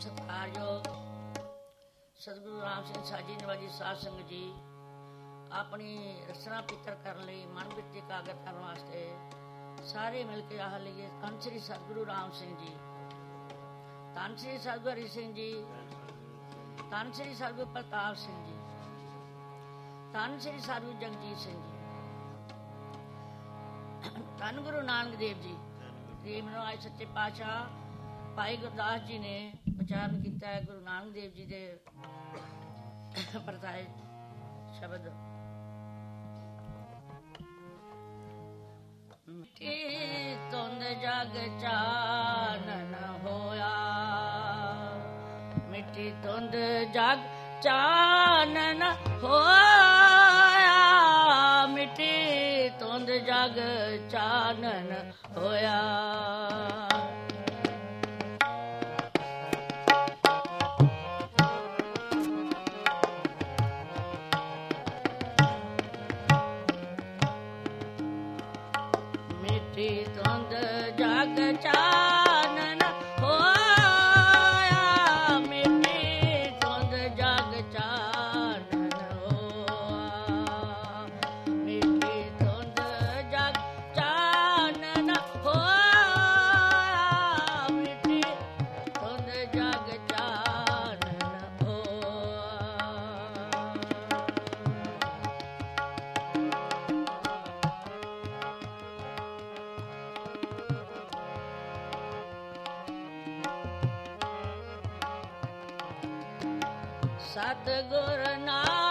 ਸਤਿਕਾਰਯੋਗ ਸਤਿਗੁਰੂ ਰਾਮ ਸਿੰਘ ਸਾਜੀ ਨਿਵਾਜੀ ਸਾਧ ਸੰਗਤ ਜੀ, ਆਪਣੀ ਰਸਨਾ ਪਿੱਤਰ ਕਰਨ ਲਈ ਮਨ ਵਿੱਚ ਇਕਾਗਰ ਕਰਨ ਵਾਸਤੇ ਸਾਰੇ ਮਿਲ ਕੇ ਆਹ ਲਈਏ ਧੰਨ ਸ੍ਰੀ ਸਤਿਗੁਰੂ ਰਾਮ ਸਿੰਘ ਜੀ। ਧੰਨ ਸ੍ਰੀ ਸਤਿਗੁਰੂ ਸਿੰਘ ਜੀ, ਧੰਨ ਸ੍ਰੀ ਸਤਿਗੁਰੂ ਪ੍ਰਤਾਪ ਸਿੰਘ ਜੀ, ਧੰਨ ਸ੍ਰੀ ਸਤਿਗੁਰੂ ਜਗਜੀਤ ਸਿੰਘ ਜੀ। ਧੰਨ ਗੁਰੂ ਨਾਨਕ ਦੇਵ ਜੀ ਪ੍ਰੇਮ ਨਾਲ ਸੱਚੇ ਪਾਤਸ਼ਾਹ ਭਾਈ ਗੁਰਦਾਸ ਜੀ ਨੇ ਉਚਾਰਨ ਕੀਤਾ ਹੈ ਗੁਰੂ ਨਾਨਕ ਦੇਵ ਜੀ ਦੇ ਵਰਤਾਏ ਸ਼ਬਦ। ਮਿੱਟੀ ਤੁੰਦ ਜਗ ਚਾਨਣ ਹੋਇਆ। ਮਿੱਟੀ ਤੁੰਦ ਜਗ ਚਾਨਣ ਹੋਇਆ। ਮਿੱਟੀ ਤੁੰਦ ਜਗ ਚਾਨਣ ਹੋਇਆ। ਸਤਿਗੁਰ ਨਾਨਕ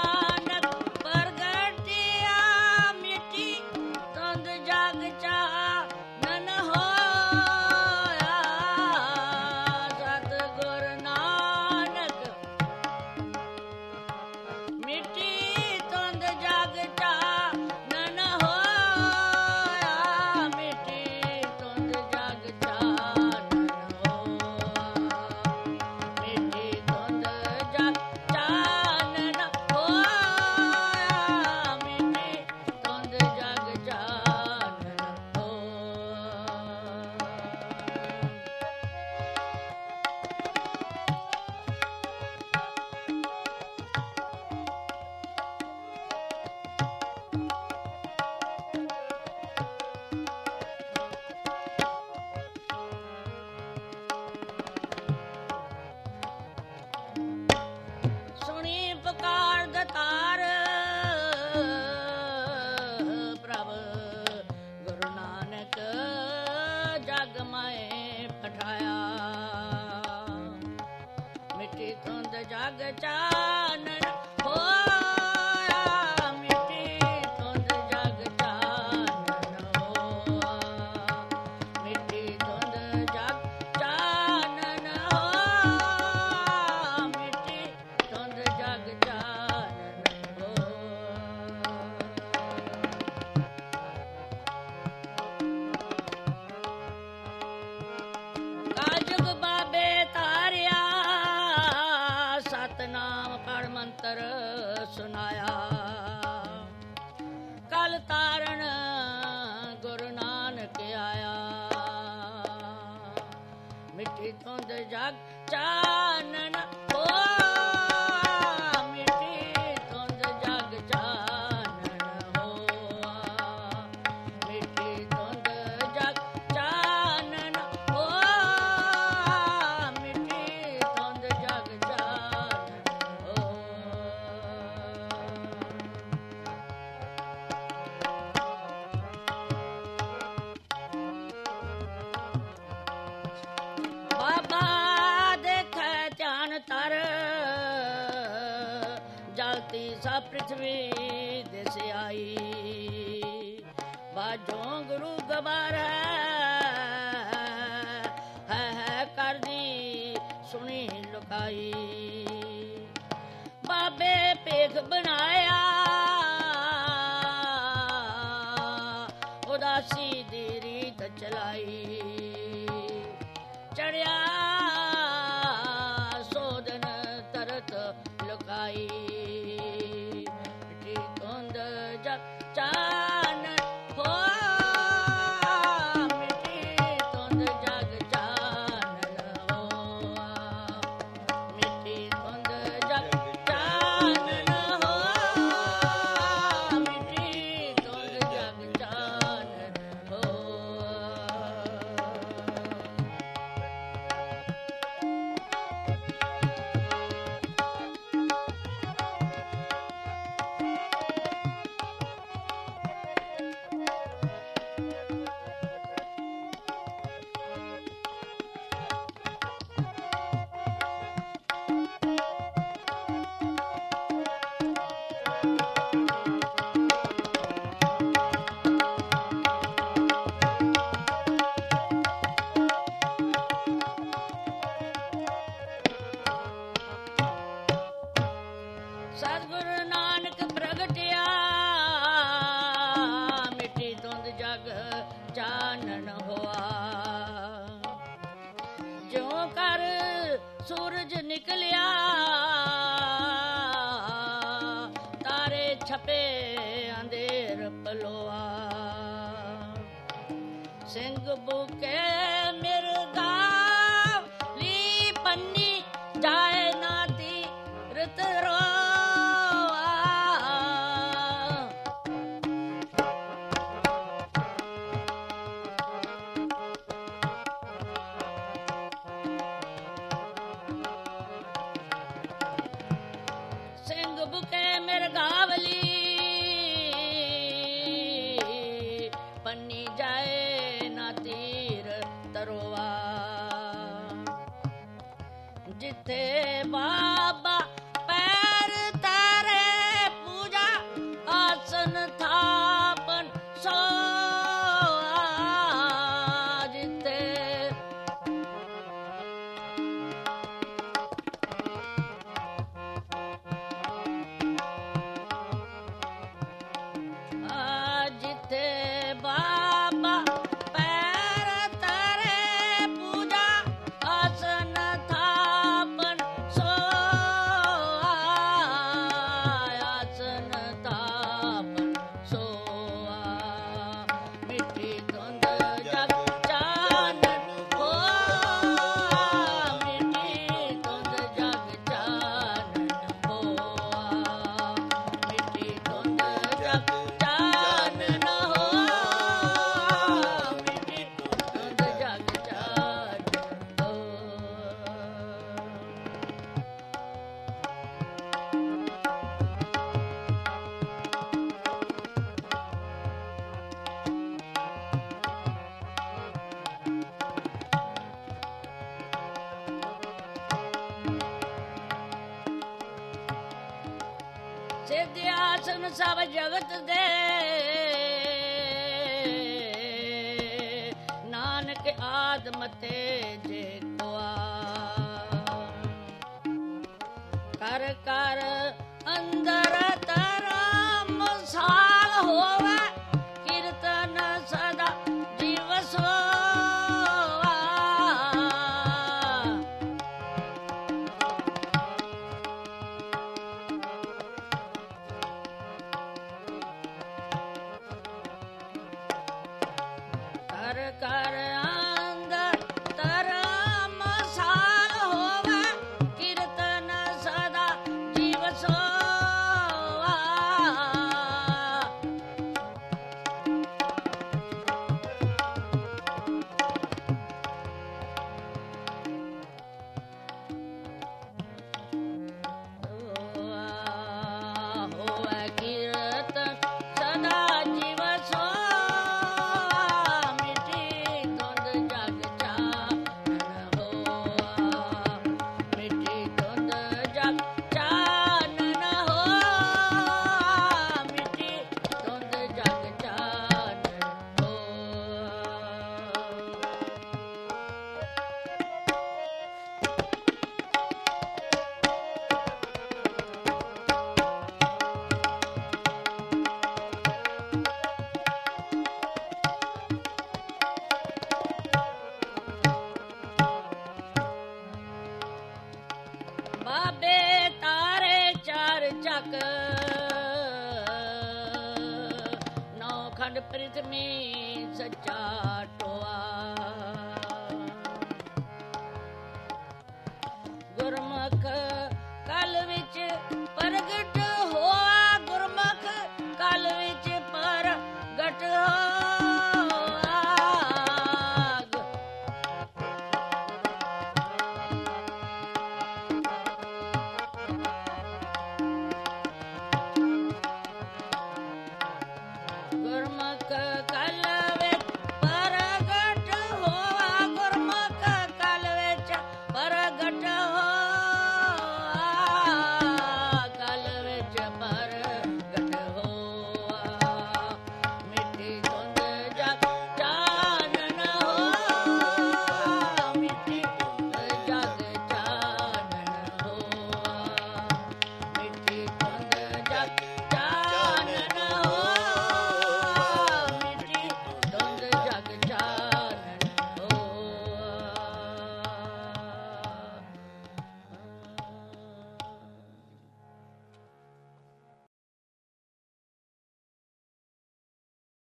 ਸਭ ਪ੍ਰਿਥਵੀ ਦਿਸ ਆਈ। ਬਾਜੋਂ ਗੁਰੂ ਗਵਾਰ ਹੈ ਹੈ ਕਰਦੀ ਸੁਣੀ ਲੁਕਾਈ। ਬਾਬੇ ਪੇਖ ਬਣਾਇਆ। ਸੂਰਜ ਨਿਕਲਿਆ ਸਿੱਧ ਸਭ ਜਗਤ ਦੇ। ਨਾਨਕ ਆਦਮਤੇ ਬਾਬੇ ਤਾਰੇ ਚਾਰ ਚੱਕ। ਨੌ ਖੰਡ ਪ੍ਰਿਥਵੀ ਸਚਾ